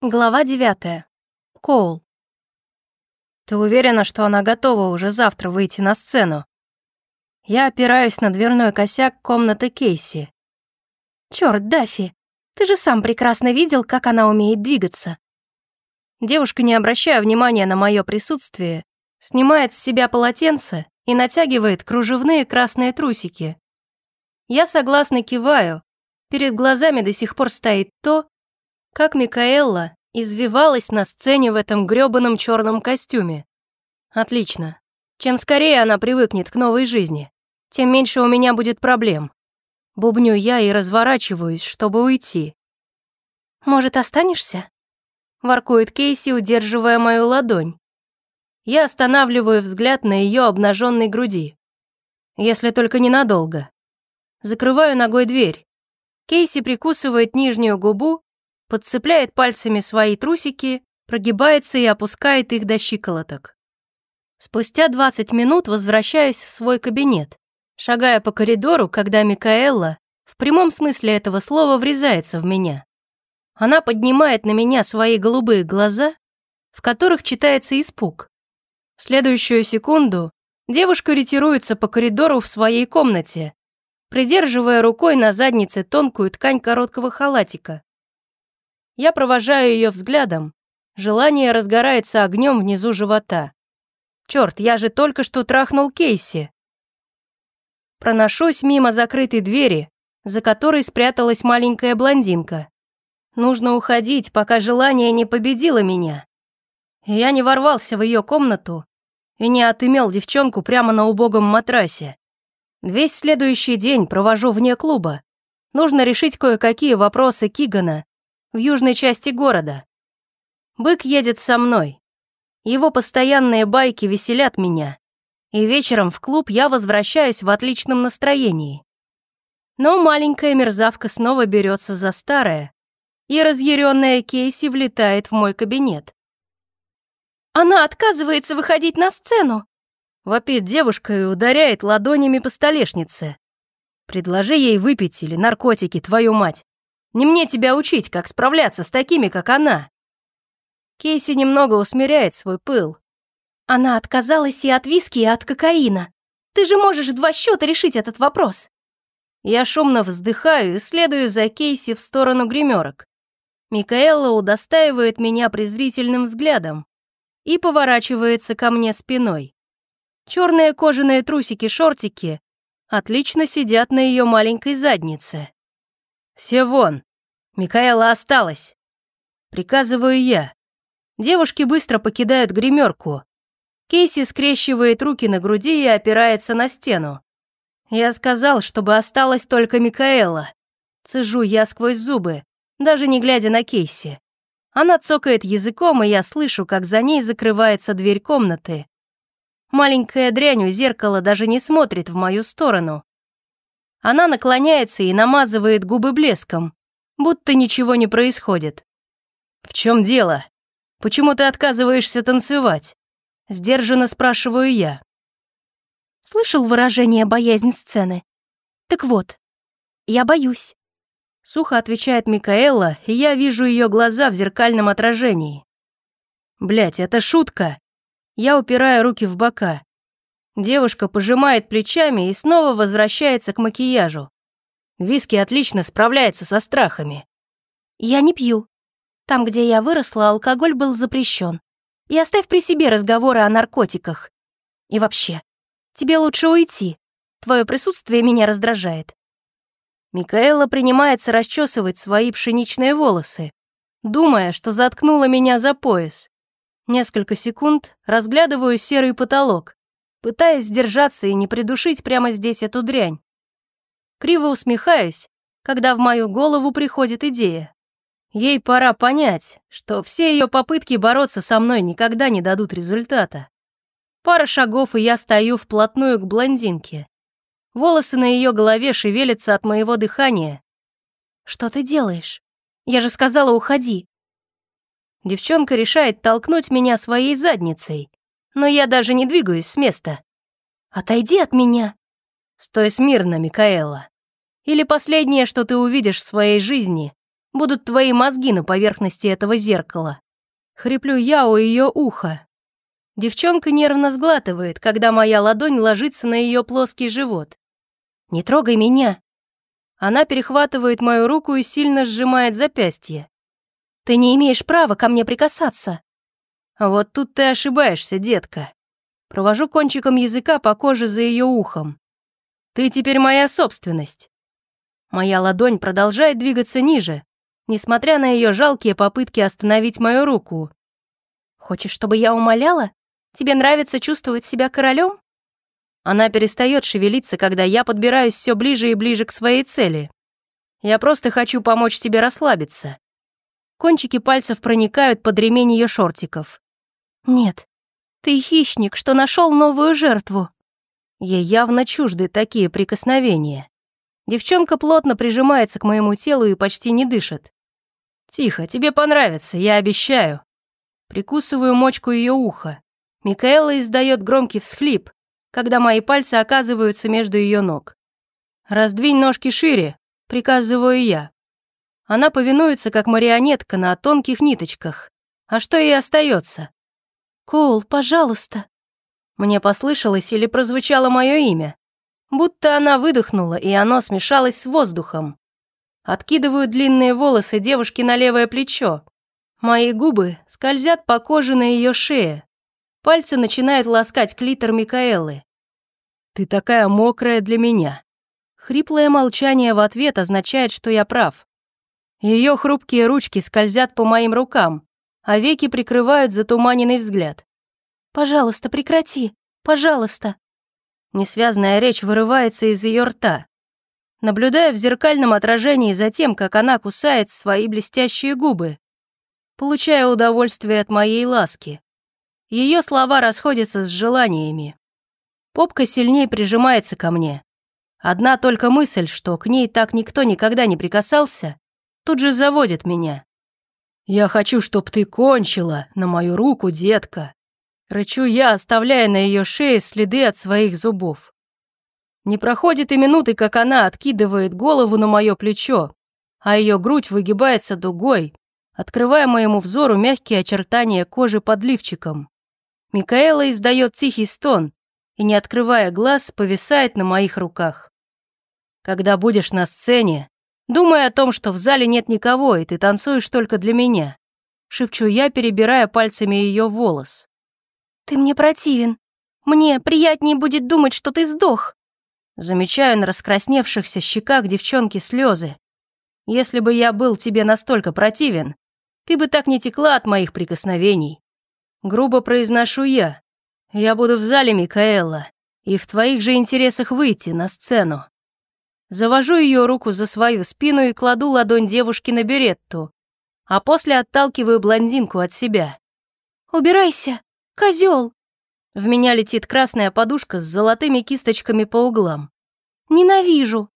Глава девятая. Коул. Ты уверена, что она готова уже завтра выйти на сцену? Я опираюсь на дверной косяк комнаты Кейси. Чёрт, Даффи, ты же сам прекрасно видел, как она умеет двигаться. Девушка, не обращая внимания на мое присутствие, снимает с себя полотенце и натягивает кружевные красные трусики. Я согласно киваю. Перед глазами до сих пор стоит то, как Микаэлла извивалась на сцене в этом грёбаном черном костюме. Отлично. Чем скорее она привыкнет к новой жизни, тем меньше у меня будет проблем. Бубню я и разворачиваюсь, чтобы уйти. «Может, останешься?» Воркует Кейси, удерживая мою ладонь. Я останавливаю взгляд на ее обнаженной груди. Если только ненадолго. Закрываю ногой дверь. Кейси прикусывает нижнюю губу подцепляет пальцами свои трусики, прогибается и опускает их до щиколоток. Спустя 20 минут возвращаюсь в свой кабинет, шагая по коридору, когда Микаэлла в прямом смысле этого слова врезается в меня. Она поднимает на меня свои голубые глаза, в которых читается испуг. В следующую секунду девушка ретируется по коридору в своей комнате, придерживая рукой на заднице тонкую ткань короткого халатика. Я провожаю ее взглядом. Желание разгорается огнем внизу живота. Черт, я же только что трахнул Кейси. Проношусь мимо закрытой двери, за которой спряталась маленькая блондинка. Нужно уходить, пока желание не победило меня. Я не ворвался в ее комнату и не отымел девчонку прямо на убогом матрасе. Весь следующий день провожу вне клуба. Нужно решить кое-какие вопросы Кигана в южной части города. Бык едет со мной. Его постоянные байки веселят меня. И вечером в клуб я возвращаюсь в отличном настроении. Но маленькая мерзавка снова берется за старое, и разъяренная Кейси влетает в мой кабинет. «Она отказывается выходить на сцену!» Вопит девушка и ударяет ладонями по столешнице. «Предложи ей выпить или наркотики, твою мать!» Не мне тебя учить, как справляться с такими, как она. Кейси немного усмиряет свой пыл. Она отказалась и от виски, и от кокаина. Ты же можешь в два счета решить этот вопрос. Я шумно вздыхаю и следую за Кейси в сторону гримерок. Микаэла удостаивает меня презрительным взглядом и поворачивается ко мне спиной. Черные кожаные трусики-шортики отлично сидят на ее маленькой заднице. «Все вон! Микаэла осталась!» Приказываю я. Девушки быстро покидают гримерку. Кейси скрещивает руки на груди и опирается на стену. Я сказал, чтобы осталась только Микаэла. Цежу я сквозь зубы, даже не глядя на Кейси. Она цокает языком, и я слышу, как за ней закрывается дверь комнаты. Маленькая дрянь у зеркала даже не смотрит в мою сторону. Она наклоняется и намазывает губы блеском, будто ничего не происходит. «В чем дело? Почему ты отказываешься танцевать?» Сдержанно спрашиваю я. Слышал выражение «боязнь сцены»? Так вот, я боюсь. Сухо отвечает Микаэла, и я вижу ее глаза в зеркальном отражении. Блять, это шутка. Я упираю руки в бока. Девушка пожимает плечами и снова возвращается к макияжу. Виски отлично справляется со страхами. Я не пью. Там, где я выросла, алкоголь был запрещен. И оставь при себе разговоры о наркотиках. И вообще, тебе лучше уйти. Твое присутствие меня раздражает. Микаэла принимается расчесывать свои пшеничные волосы, думая, что заткнула меня за пояс. Несколько секунд разглядываю серый потолок пытаясь сдержаться и не придушить прямо здесь эту дрянь. Криво усмехаюсь, когда в мою голову приходит идея. Ей пора понять, что все ее попытки бороться со мной никогда не дадут результата. Пара шагов, и я стою вплотную к блондинке. Волосы на ее голове шевелятся от моего дыхания. «Что ты делаешь? Я же сказала, уходи!» Девчонка решает толкнуть меня своей задницей, но я даже не двигаюсь с места. Отойди от меня. Стой смирно, Микаэла. Или последнее, что ты увидишь в своей жизни, будут твои мозги на поверхности этого зеркала. Хриплю я у ее уха. Девчонка нервно сглатывает, когда моя ладонь ложится на ее плоский живот. «Не трогай меня!» Она перехватывает мою руку и сильно сжимает запястье. «Ты не имеешь права ко мне прикасаться!» «Вот тут ты ошибаешься, детка!» Провожу кончиком языка по коже за ее ухом. «Ты теперь моя собственность!» Моя ладонь продолжает двигаться ниже, несмотря на ее жалкие попытки остановить мою руку. «Хочешь, чтобы я умоляла? Тебе нравится чувствовать себя королем?» Она перестает шевелиться, когда я подбираюсь все ближе и ближе к своей цели. Я просто хочу помочь тебе расслабиться. Кончики пальцев проникают под ремень ее шортиков. «Нет, ты хищник, что нашел новую жертву». Ей явно чужды такие прикосновения. Девчонка плотно прижимается к моему телу и почти не дышит. «Тихо, тебе понравится, я обещаю». Прикусываю мочку ее уха. Микаэла издает громкий всхлип, когда мои пальцы оказываются между ее ног. «Раздвинь ножки шире», — приказываю я. Она повинуется, как марионетка на тонких ниточках. А что ей остается? «Коул, пожалуйста». Мне послышалось или прозвучало мое имя. Будто она выдохнула, и оно смешалось с воздухом. Откидываю длинные волосы девушки на левое плечо. Мои губы скользят по коже на ее шее. Пальцы начинают ласкать клитор Микаэлы. «Ты такая мокрая для меня». Хриплое молчание в ответ означает, что я прав. Ее хрупкие ручки скользят по моим рукам, а веки прикрывают затуманенный взгляд. «Пожалуйста, прекрати! Пожалуйста!» Несвязная речь вырывается из ее рта наблюдая в зеркальном отражении за тем, как она кусает свои блестящие губы, получая удовольствие от моей ласки. Ее слова расходятся с желаниями. Попка сильнее прижимается ко мне. Одна только мысль, что к ней так никто никогда не прикасался, тут же заводит меня. «Я хочу, чтоб ты кончила на мою руку, детка!» Рычу я, оставляя на ее шее следы от своих зубов. Не проходит и минуты, как она откидывает голову на мое плечо, а ее грудь выгибается дугой, открывая моему взору мягкие очертания кожи под лифчиком. Микаэла издает тихий стон и, не открывая глаз, повисает на моих руках. Когда будешь на сцене, думай о том, что в зале нет никого, и ты танцуешь только для меня. Шепчу я, перебирая пальцами ее волос. «Ты мне противен. Мне приятнее будет думать, что ты сдох». Замечаю на раскрасневшихся щеках девчонки слезы. Если бы я был тебе настолько противен, ты бы так не текла от моих прикосновений. Грубо произношу я. Я буду в зале, Микаэла, и в твоих же интересах выйти на сцену. Завожу ее руку за свою спину и кладу ладонь девушки на беретту, а после отталкиваю блондинку от себя. «Убирайся, козел! В меня летит красная подушка с золотыми кисточками по углам. Ненавижу.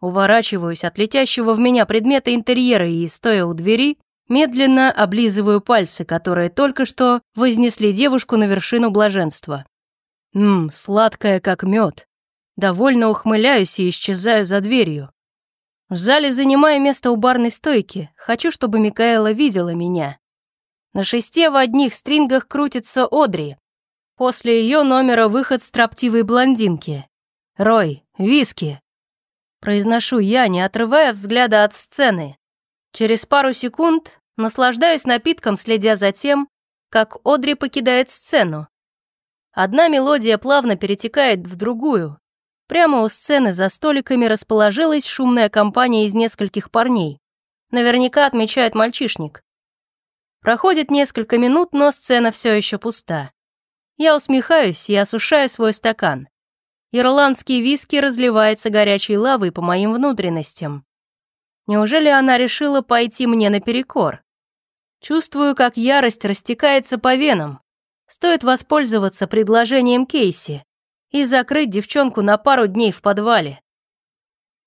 Уворачиваюсь от летящего в меня предмета интерьера и, стоя у двери, медленно облизываю пальцы, которые только что вознесли девушку на вершину блаженства. Ммм, сладкая как мед. Довольно ухмыляюсь и исчезаю за дверью. В зале занимаю место у барной стойки. Хочу, чтобы Микаэла видела меня. На шесте в одних стрингах крутится Одри, После ее номера выход строптивой блондинки. «Рой, виски!» Произношу я, не отрывая взгляда от сцены. Через пару секунд наслаждаюсь напитком, следя за тем, как Одри покидает сцену. Одна мелодия плавно перетекает в другую. Прямо у сцены за столиками расположилась шумная компания из нескольких парней. Наверняка отмечает мальчишник. Проходит несколько минут, но сцена все еще пуста. Я усмехаюсь и осушаю свой стакан. Ирландский виски разливается горячей лавой по моим внутренностям. Неужели она решила пойти мне наперекор? Чувствую, как ярость растекается по венам. Стоит воспользоваться предложением Кейси и закрыть девчонку на пару дней в подвале.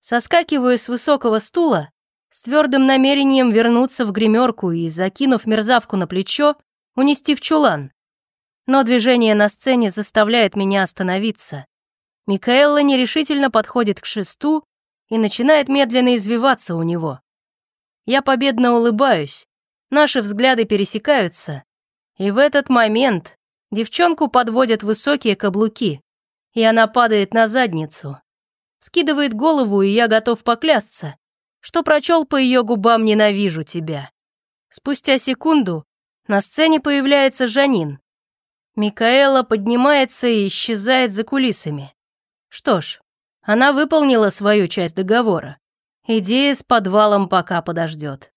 Соскакиваю с высокого стула с твердым намерением вернуться в гримерку и, закинув мерзавку на плечо, унести в чулан но движение на сцене заставляет меня остановиться. Микаэлла нерешительно подходит к шесту и начинает медленно извиваться у него. Я победно улыбаюсь, наши взгляды пересекаются, и в этот момент девчонку подводят высокие каблуки, и она падает на задницу. Скидывает голову, и я готов поклясться, что прочел по ее губам «ненавижу тебя». Спустя секунду на сцене появляется Жанин. Микаэла поднимается и исчезает за кулисами. Что ж, она выполнила свою часть договора. Идея с подвалом пока подождет.